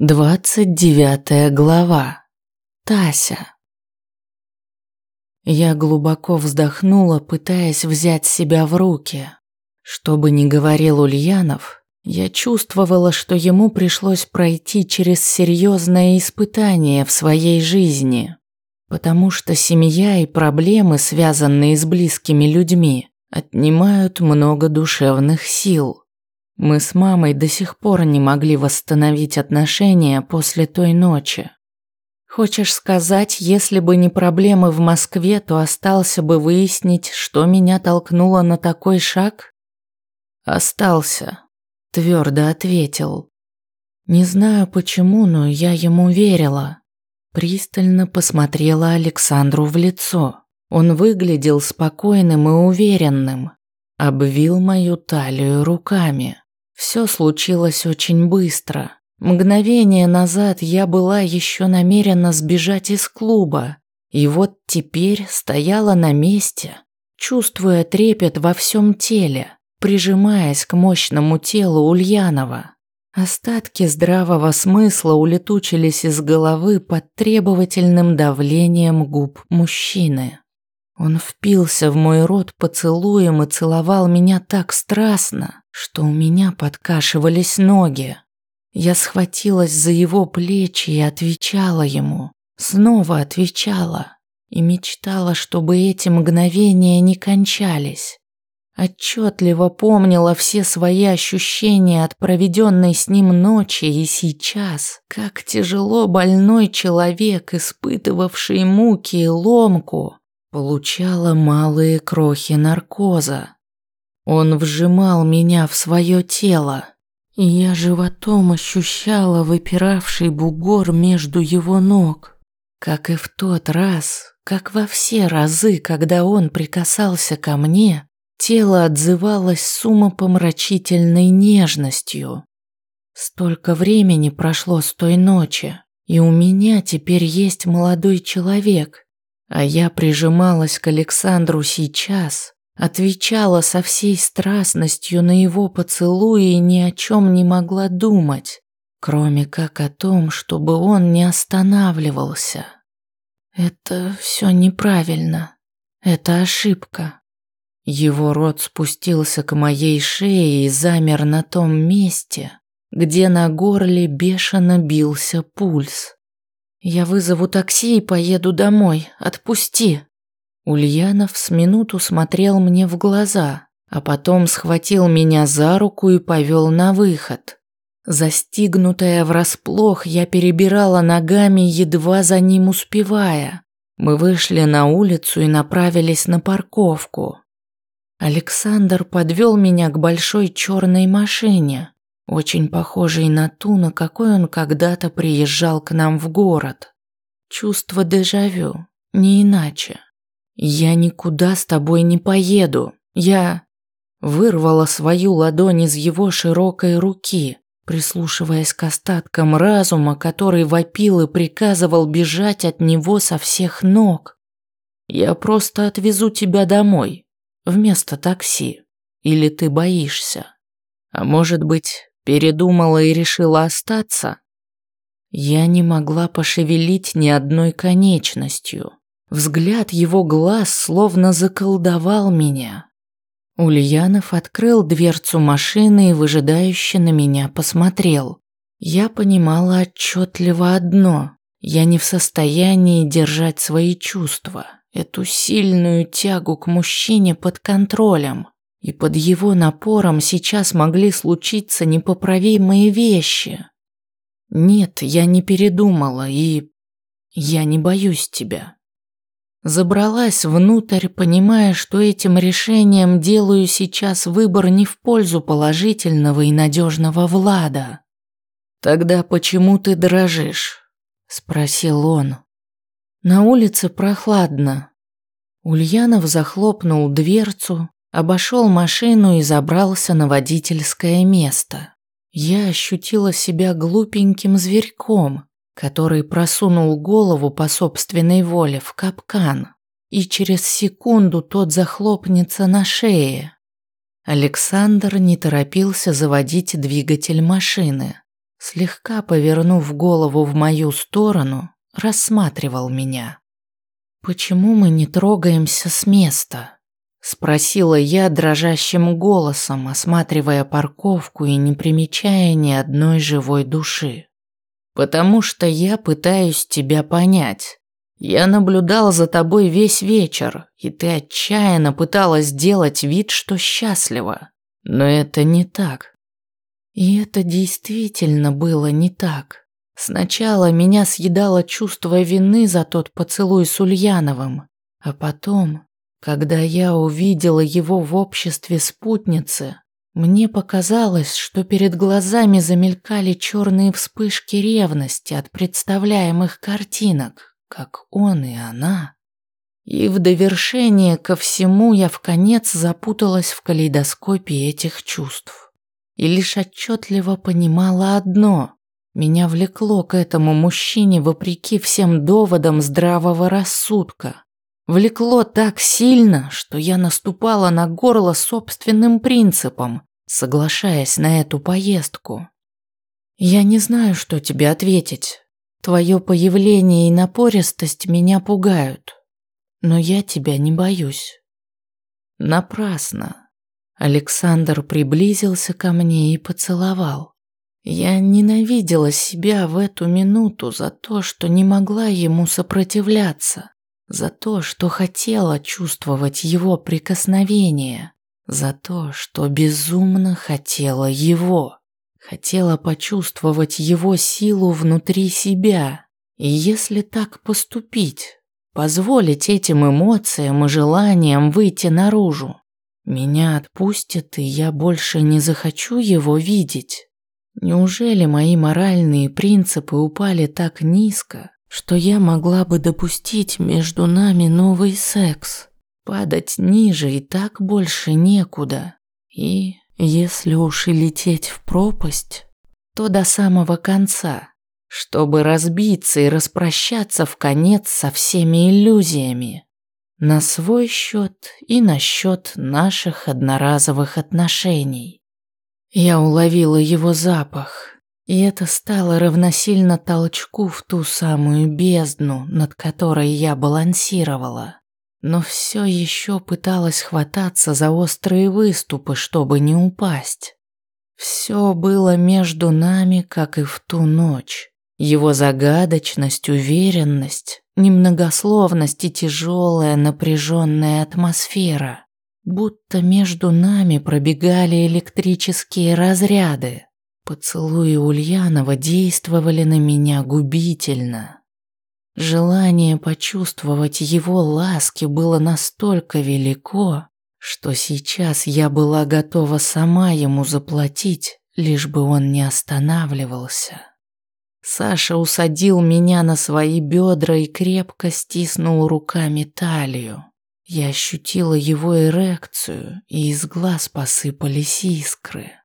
Двадцать девятая глава. Тася. Я глубоко вздохнула, пытаясь взять себя в руки. Что бы ни говорил Ульянов, я чувствовала, что ему пришлось пройти через серьезное испытание в своей жизни, потому что семья и проблемы, связанные с близкими людьми, отнимают много душевных сил. Мы с мамой до сих пор не могли восстановить отношения после той ночи. Хочешь сказать, если бы не проблемы в Москве, то остался бы выяснить, что меня толкнуло на такой шаг? Остался, твердо ответил. Не знаю почему, но я ему верила. Пристально посмотрела Александру в лицо. Он выглядел спокойным и уверенным, обвил мою талию руками. Все случилось очень быстро. Мгновение назад я была еще намерена сбежать из клуба, и вот теперь стояла на месте, чувствуя трепет во всем теле, прижимаясь к мощному телу Ульянова. Остатки здравого смысла улетучились из головы под требовательным давлением губ мужчины. Он впился в мой рот поцелуем и целовал меня так страстно, что у меня подкашивались ноги. Я схватилась за его плечи и отвечала ему, снова отвечала и мечтала, чтобы эти мгновения не кончались. Отчетливо помнила все свои ощущения от проведенной с ним ночи и сейчас, как тяжело больной человек, испытывавший муки и ломку, Получала малые крохи наркоза. Он вжимал меня в свое тело, и я животом ощущала выпиравший бугор между его ног. Как и в тот раз, как во все разы, когда он прикасался ко мне, тело отзывалось с умопомрачительной нежностью. Столько времени прошло с той ночи, и у меня теперь есть молодой человек, а я прижималась к Александру сейчас, отвечала со всей страстностью на его поцелуи и ни о чем не могла думать, кроме как о том, чтобы он не останавливался. Это все неправильно. Это ошибка. Его рот спустился к моей шее и замер на том месте, где на горле бешено бился пульс. Я вызову такси и поеду домой. Отпусти. Ульянов с минуту смотрел мне в глаза, а потом схватил меня за руку и повел на выход. Застигнутая врасплох, я перебирала ногами, едва за ним успевая. Мы вышли на улицу и направились на парковку. Александр подвел меня к большой черной машине очень похожий на ту, на какой он когда-то приезжал к нам в город. Чувство дежавю, не иначе. Я никуда с тобой не поеду. Я вырвала свою ладонь из его широкой руки, прислушиваясь к остаткам разума, который вопил и приказывал бежать от него со всех ног. Я просто отвезу тебя домой вместо такси. Или ты боишься? А может быть, Передумала и решила остаться? Я не могла пошевелить ни одной конечностью. Взгляд его глаз словно заколдовал меня. Ульянов открыл дверцу машины и выжидающе на меня посмотрел. Я понимала отчетливо одно. Я не в состоянии держать свои чувства, эту сильную тягу к мужчине под контролем. И под его напором сейчас могли случиться непоправимые вещи. Нет, я не передумала и... Я не боюсь тебя. Забралась внутрь, понимая, что этим решением делаю сейчас выбор не в пользу положительного и надежного Влада. «Тогда почему ты дрожишь?» – спросил он. На улице прохладно. Ульянов захлопнул дверцу, Обошел машину и забрался на водительское место. Я ощутила себя глупеньким зверьком, который просунул голову по собственной воле в капкан, и через секунду тот захлопнется на шее. Александр не торопился заводить двигатель машины. слегка повернув голову в мою сторону, рассматривал меня. «Почему мы не трогаемся с места?» Спросила я дрожащим голосом, осматривая парковку и не примечая ни одной живой души. «Потому что я пытаюсь тебя понять. Я наблюдал за тобой весь вечер, и ты отчаянно пыталась сделать вид, что счастлива. Но это не так». И это действительно было не так. Сначала меня съедало чувство вины за тот поцелуй с Ульяновым, а потом когда я увидела его в обществе спутницы, мне показалось, что перед глазами замелькали черные вспышки ревности от представляемых картинок, как он и она. И в довершение ко всему я в конец запуталась в калейдоскопе этих чувств. И лишь отчетливо понимала одно – меня влекло к этому мужчине вопреки всем доводам здравого рассудка. Влекло так сильно, что я наступала на горло собственным принципом, соглашаясь на эту поездку. Я не знаю, что тебе ответить. Твое появление и напористость меня пугают. Но я тебя не боюсь. Напрасно. Александр приблизился ко мне и поцеловал. Я ненавидела себя в эту минуту за то, что не могла ему сопротивляться за то, что хотела чувствовать его прикосновение, за то, что безумно хотела его, хотела почувствовать его силу внутри себя. И если так поступить, позволить этим эмоциям и желаниям выйти наружу, меня отпустят, и я больше не захочу его видеть. Неужели мои моральные принципы упали так низко, что я могла бы допустить между нами новый секс. Падать ниже и так больше некуда. И если уж и лететь в пропасть, то до самого конца, чтобы разбиться и распрощаться в конец со всеми иллюзиями. На свой счет и на счет наших одноразовых отношений. Я уловила его запах, и это стало равносильно толчку в ту самую бездну, над которой я балансировала. Но все еще пыталась хвататься за острые выступы, чтобы не упасть. Все было между нами, как и в ту ночь. Его загадочность, уверенность, немногословность и тяжелая напряженная атмосфера. Будто между нами пробегали электрические разряды. Поцелуи Ульянова действовали на меня губительно. Желание почувствовать его ласки было настолько велико, что сейчас я была готова сама ему заплатить, лишь бы он не останавливался. Саша усадил меня на свои бедра и крепко стиснул руками талию. Я ощутила его эрекцию, и из глаз посыпались искры.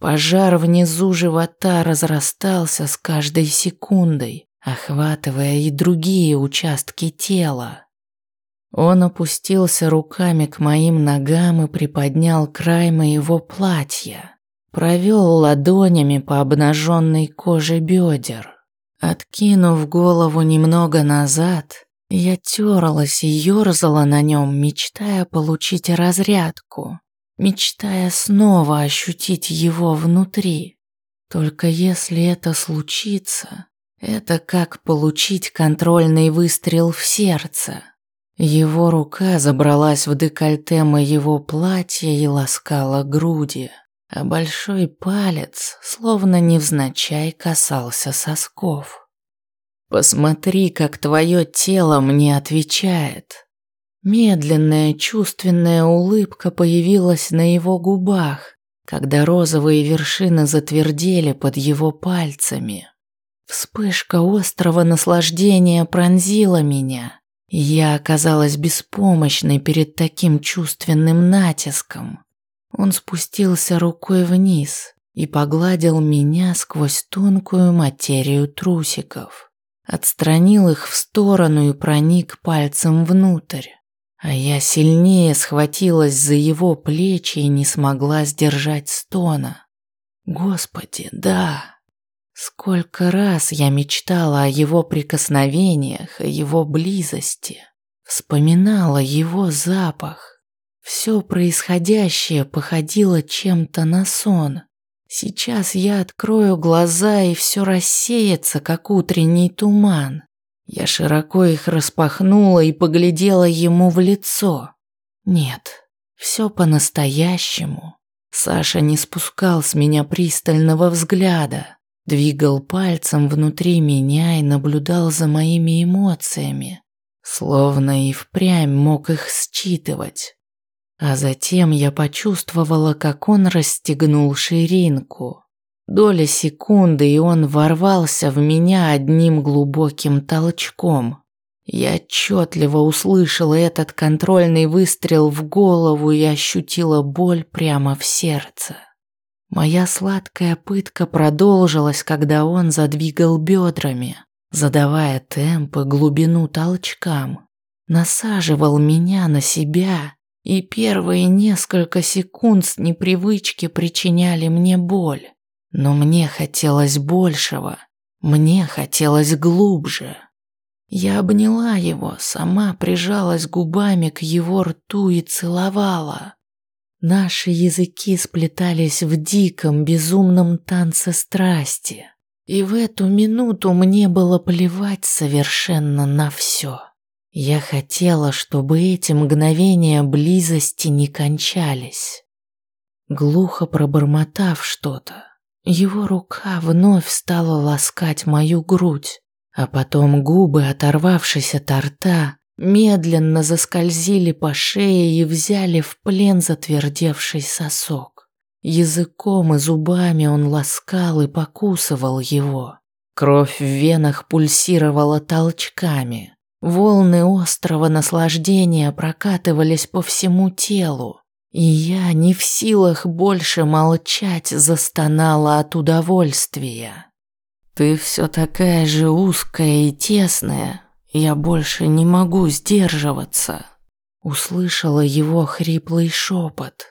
Пожар внизу живота разрастался с каждой секундой, охватывая и другие участки тела. Он опустился руками к моим ногам и приподнял край моего платья, провел ладонями по обнаженной коже бедер. Откинув голову немного назад, я терлась и ерзала на нем, мечтая получить разрядку мечтая снова ощутить его внутри. Только если это случится, это как получить контрольный выстрел в сердце. Его рука забралась в декольте моего платья и ласкала груди, а большой палец, словно невзначай, касался сосков. «Посмотри, как твое тело мне отвечает», Медленная чувственная улыбка появилась на его губах, когда розовые вершины затвердели под его пальцами. Вспышка острого наслаждения пронзила меня, и я оказалась беспомощной перед таким чувственным натиском. Он спустился рукой вниз и погладил меня сквозь тонкую материю трусиков. Отстранил их в сторону и проник пальцем внутрь. А я сильнее схватилась за его плечи и не смогла сдержать стона. Господи, да. Сколько раз я мечтала о его прикосновениях, о его близости. Вспоминала его запах. Все происходящее походило чем-то на сон. Сейчас я открою глаза, и все рассеется, как утренний туман. Я широко их распахнула и поглядела ему в лицо. Нет, все по-настоящему. Саша не спускал с меня пристального взгляда, двигал пальцем внутри меня и наблюдал за моими эмоциями, словно и впрямь мог их считывать. А затем я почувствовала, как он расстегнул ширинку. Доля секунды, и он ворвался в меня одним глубоким толчком. Я отчетливо услышала этот контрольный выстрел в голову и ощутила боль прямо в сердце. Моя сладкая пытка продолжилась, когда он задвигал бедрами, задавая темп и глубину толчкам, насаживал меня на себя, и первые несколько секунд с непривычки причиняли мне боль. Но мне хотелось большего, мне хотелось глубже. Я обняла его, сама прижалась губами к его рту и целовала. Наши языки сплетались в диком, безумном танце страсти. И в эту минуту мне было плевать совершенно на все. Я хотела, чтобы эти мгновения близости не кончались. Глухо пробормотав что-то, его рука вновь стала ласкать мою грудь. А потом губы, оторвавшись от рта, медленно заскользили по шее и взяли в плен затвердевший сосок. Языком и зубами он ласкал и покусывал его. Кровь в венах пульсировала толчками. Волны острого наслаждения прокатывались по всему телу. И я, не в силах больше молчать, застонала от удовольствия. Ты все такая же узкая и тесная. Я больше не могу сдерживаться. Услышала его хриплый шепот.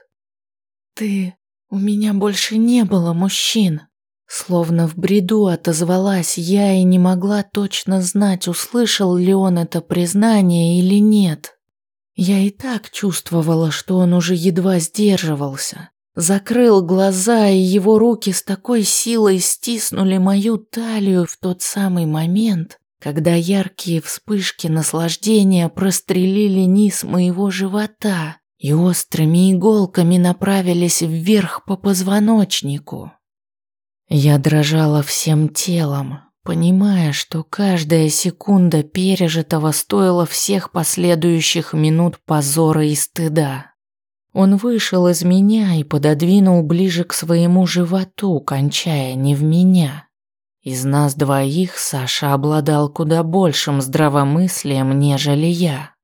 Ты... У меня больше не было мужчин. Словно в бреду отозвалась я и не могла точно знать, услышал ли он это признание или нет. Я и так чувствовала, что он уже едва сдерживался, закрыл глаза, и его руки с такой силой стиснули мою талию в тот самый момент, когда яркие вспышки наслаждения прострелили низ моего живота и острыми иголками направились вверх по позвоночнику. Я дрожала всем телом, понимая, что каждая секунда пережитого стоила всех последующих минут позора и стыда. Он вышел из меня и пододвинул ближе к своему животу, кончая не в меня. Из нас двоих Саша обладал куда большим здравомыслием, нежели я.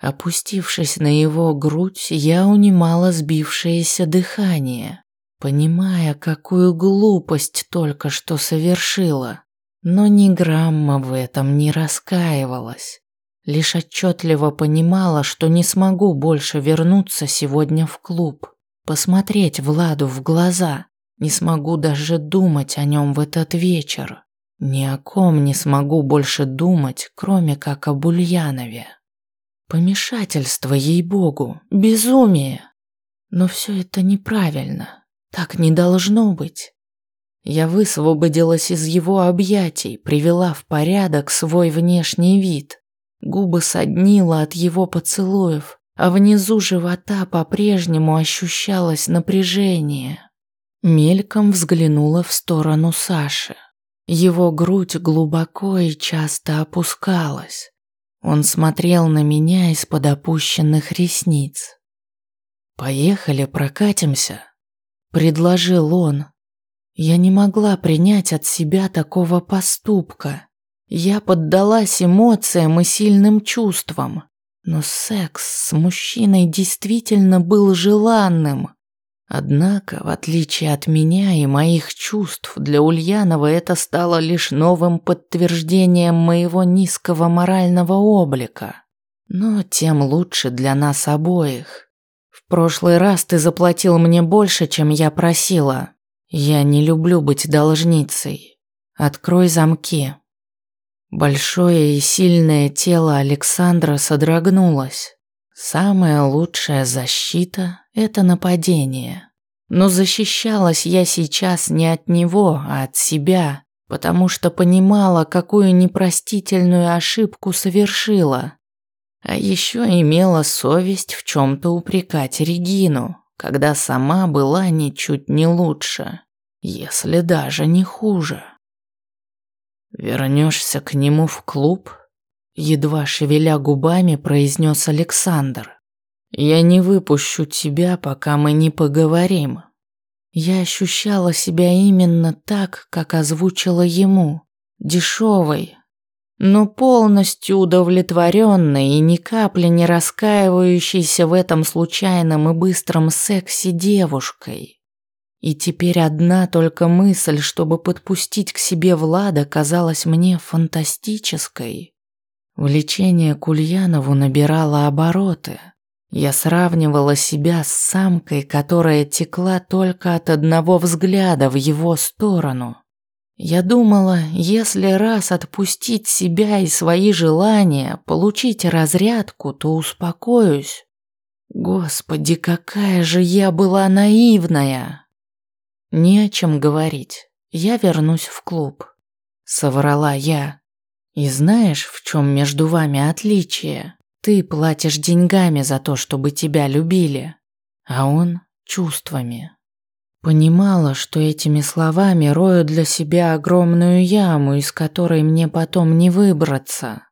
Опустившись на его грудь, я унимала сбившееся дыхание, понимая, какую глупость только что совершила, но ни грамма в этом не раскаивалась. Лишь отчетливо понимала, что не смогу больше вернуться сегодня в клуб, посмотреть Владу в глаза. Не смогу даже думать о нем в этот вечер. Ни о ком не смогу больше думать, кроме как о Бульянове. Помешательство, ей-богу, безумие. Но все это неправильно. Так не должно быть. Я высвободилась из его объятий, привела в порядок свой внешний вид. Губы соднило от его поцелуев, а внизу живота по-прежнему ощущалось напряжение. Мельком взглянула в сторону Саши. Его грудь глубоко и часто опускалась. Он смотрел на меня из-под опущенных ресниц. «Поехали, прокатимся», — предложил он. Я не могла принять от себя такого поступка. Я поддалась эмоциям и сильным чувствам, но секс с мужчиной действительно был желанным. Однако, в отличие от меня и моих чувств, для Ульянова это стало лишь новым подтверждением моего низкого морального облика. Но тем лучше для нас обоих. В прошлый раз ты заплатил мне больше, чем я просила. Я не люблю быть должницей. Открой замки». Большое и сильное тело Александра содрогнулось. Самая лучшая защита – это нападение. Но защищалась я сейчас не от него, а от себя, потому что понимала, какую непростительную ошибку совершила. А еще имела совесть в чем-то упрекать Регину, когда сама была ничуть не лучше, если даже не хуже. «Вернешься к нему в клуб?» Едва шевеля губами, произнес Александр. «Я не выпущу тебя, пока мы не поговорим». Я ощущала себя именно так, как озвучила ему. Дешевой, но полностью удовлетворенной и ни капли не раскаивающейся в этом случайном и быстром сексе девушкой. И теперь одна только мысль, чтобы подпустить к себе Влада, казалась мне фантастической. Влечение к Ульянову набирало обороты. Я сравнивала себя с самкой, которая текла только от одного взгляда в его сторону. Я думала, если раз отпустить себя и свои желания, получить разрядку, то успокоюсь. Господи, какая же я была наивная! Не о чем говорить. Я вернусь в клуб. Соврала я. И знаешь, в чем между вами отличие? Ты платишь деньгами за то, чтобы тебя любили, а он чувствами. Понимала, что этими словами рою для себя огромную яму, из которой мне потом не выбраться.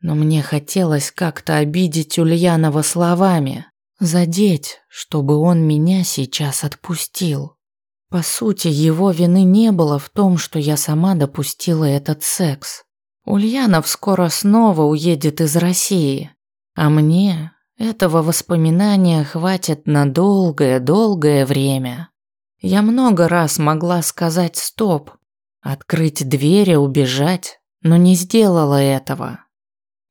Но мне хотелось как-то обидеть Ульянова словами, задеть, чтобы он меня сейчас отпустил. По сути, его вины не было в том, что я сама допустила этот секс. Ульянов скоро снова уедет из России, а мне этого воспоминания хватит на долгое-долгое время. Я много раз могла сказать «стоп», открыть дверь и убежать, но не сделала этого.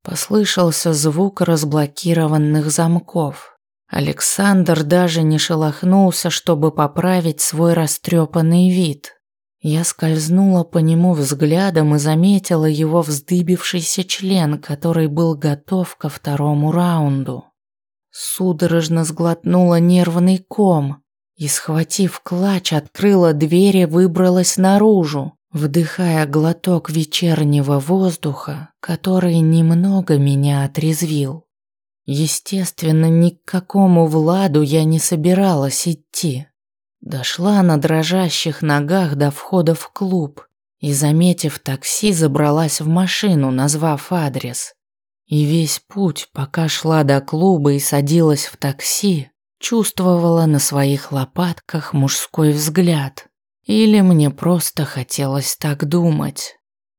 Послышался звук разблокированных замков. Александр даже не шелохнулся, чтобы поправить свой растрепанный вид. Я скользнула по нему взглядом и заметила его вздыбившийся член, который был готов ко второму раунду. Судорожно сглотнула нервный ком и, схватив клатч, открыла дверь и выбралась наружу, вдыхая глоток вечернего воздуха, который немного меня отрезвил. Естественно, ни к какому Владу я не собиралась идти. Дошла на дрожащих ногах до входа в клуб и, заметив такси, забралась в машину, назвав адрес. И весь путь, пока шла до клуба и садилась в такси, чувствовала на своих лопатках мужской взгляд. Или мне просто хотелось так думать.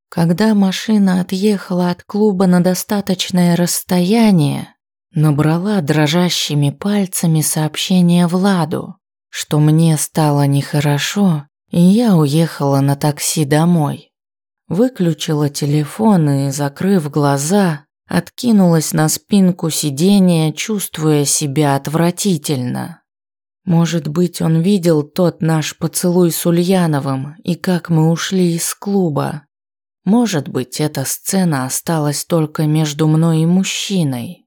Когда машина отъехала от клуба на достаточное расстояние, Набрала дрожащими пальцами сообщение Владу, что мне стало нехорошо, и я уехала на такси домой. Выключила телефон и, закрыв глаза, откинулась на спинку сиденья, чувствуя себя отвратительно. Может быть, он видел тот наш поцелуй с Ульяновым и как мы ушли из клуба. Может быть, эта сцена осталась только между мной и мужчиной.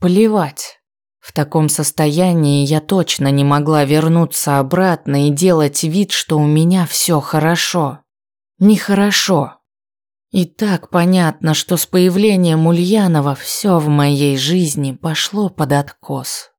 Плевать. В таком состоянии я точно не могла вернуться обратно и делать вид, что у меня все хорошо. Нехорошо. И так понятно, что с появлением Ульянова все в моей жизни пошло под откос.